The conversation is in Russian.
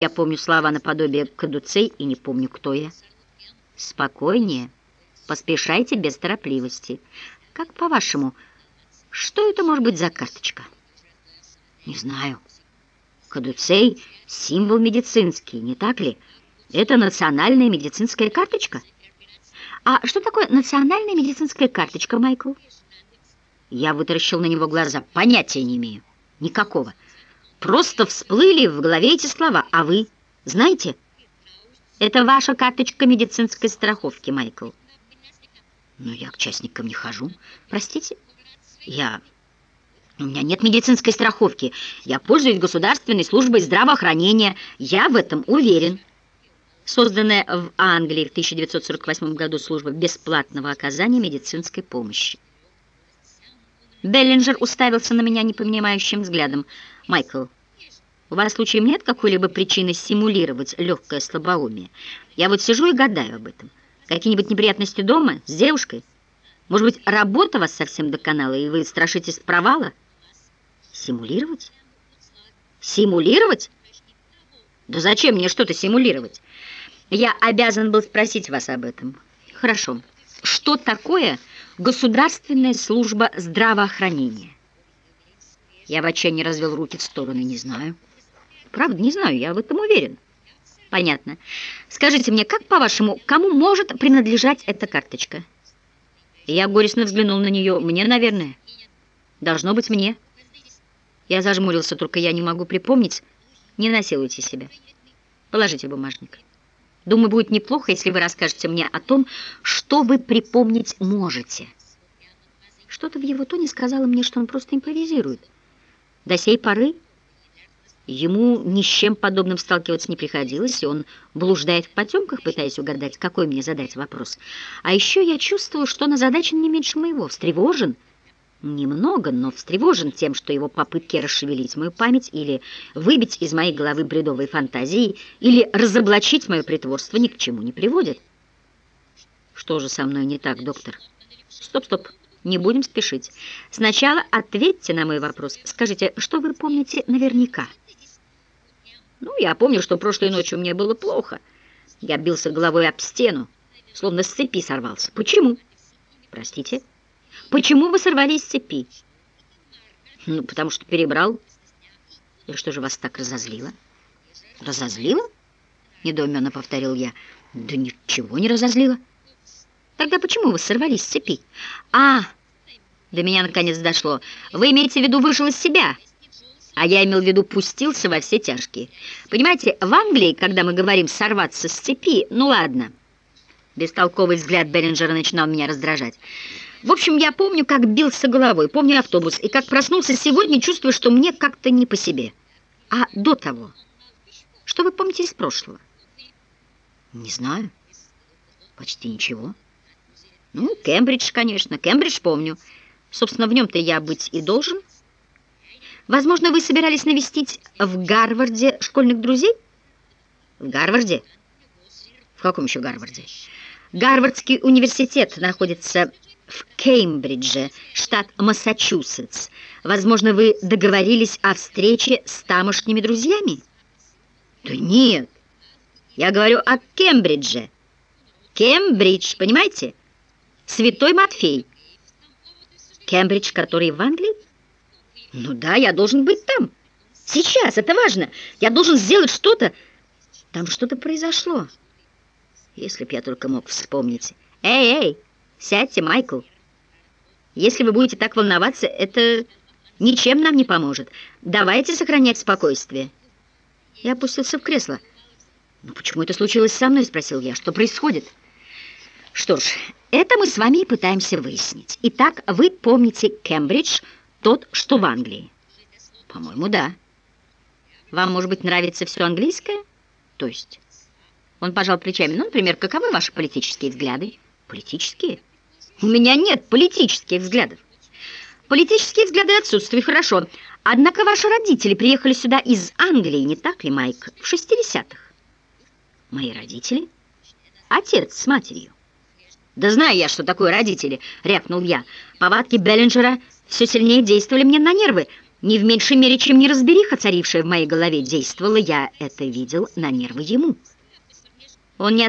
Я помню слова наподобие «кадуцей» и не помню, кто я. Спокойнее. Поспешайте без торопливости. Как по-вашему, что это может быть за карточка? Не знаю. Кадуцей — символ медицинский, не так ли? Это национальная медицинская карточка? А что такое национальная медицинская карточка, Майкл? Я вытаращил на него глаза. Понятия не имею. Никакого. Просто всплыли в голове эти слова. А вы знаете? Это ваша карточка медицинской страховки, Майкл. Но я к частникам не хожу. Простите? Я... У меня нет медицинской страховки. Я пользуюсь государственной службой здравоохранения. Я в этом уверен. Созданная в Англии в 1948 году служба бесплатного оказания медицинской помощи. Беллинджер уставился на меня непонимающим взглядом. «Майкл, у вас случаем нет какой-либо причины симулировать легкое слабоумие? Я вот сижу и гадаю об этом. Какие-нибудь неприятности дома? С девушкой? Может быть, работа вас совсем доконала, и вы страшитесь провала? Симулировать? Симулировать? Да зачем мне что-то симулировать? Я обязан был спросить вас об этом. Хорошо. Что такое государственная служба здравоохранения? Я в отчаянии развел руки в стороны, не знаю. Правда, не знаю, я в этом уверен. Понятно. Скажите мне, как, по-вашему, кому может принадлежать эта карточка? Я горестно взглянул на нее. Мне, наверное. Должно быть мне. Я зажмурился, только я не могу припомнить. Не насилуйте себя. Положите бумажник. Думаю, будет неплохо, если вы расскажете мне о том, что вы припомнить можете. Что-то в его тоне сказало мне, что он просто импровизирует. До сей поры ему ни с чем подобным сталкиваться не приходилось, и он блуждает в потемках, пытаясь угадать, какой мне задать вопрос. А еще я чувствую, что он озадачен не меньше моего, встревожен, немного, но встревожен тем, что его попытки расшевелить мою память или выбить из моей головы бредовые фантазии или разоблачить мое притворство ни к чему не приводят. Что же со мной не так, доктор? Стоп, стоп. Не будем спешить. Сначала ответьте на мой вопрос. Скажите, что вы помните наверняка? Ну, я помню, что прошлой ночью мне было плохо. Я бился головой об стену, словно с цепи сорвался. Почему? Простите? Почему вы сорвались с цепи? Ну, потому что перебрал. И что же вас так разозлило? Разозлило? Недоуменно повторил я. Да ничего не разозлило. Тогда почему вы сорвались с цепи? А, до меня наконец дошло. Вы имеете в виду вышел из себя? А я имел в виду пустился во все тяжкие. Понимаете, в Англии, когда мы говорим «сорваться с цепи», ну ладно. Бестолковый взгляд Беринджера начинал меня раздражать. В общем, я помню, как бился головой, помню автобус, и как проснулся сегодня, чувствую, что мне как-то не по себе. А до того, что вы помните из прошлого? Не знаю. Почти ничего. Ну, Кембридж, конечно. Кембридж помню. Собственно, в нем-то я быть и должен. Возможно, вы собирались навестить в Гарварде школьных друзей? В Гарварде? В каком еще Гарварде? Гарвардский университет находится в Кеймбридже, штат Массачусетс. Возможно, вы договорились о встрече с тамошними друзьями? Да нет, я говорю о Кембридже. Кембридж, понимаете? Святой Матфей. Кембридж, который в Англии? Ну да, я должен быть там. Сейчас, это важно. Я должен сделать что-то. Там что-то произошло. Если б я только мог вспомнить. Эй, эй, сядьте, Майкл. Если вы будете так волноваться, это ничем нам не поможет. Давайте сохранять спокойствие. Я опустился в кресло. «Ну почему это случилось со мной?» — спросил я. «Что происходит?» «Что ж, это мы с вами и пытаемся выяснить. Итак, вы помните Кембридж, тот, что в Англии?» «По-моему, да». «Вам, может быть, нравится все английское?» «То есть?» Он пожал плечами. «Ну, например, каковы ваши политические взгляды?» «Политические?» «У меня нет политических взглядов». «Политические взгляды отсутствуют, хорошо. Однако ваши родители приехали сюда из Англии, не так ли, Майк, в 60-х?» «Мои родители?» «Отец с матерью». «Да знаю я, что такое родители», — рявкнул я. Повадки Беллинджера все сильнее действовали мне на нервы. Не в меньшей мере, чем неразбериха, царившая в моей голове, действовала, я это видел на нервы ему. Он не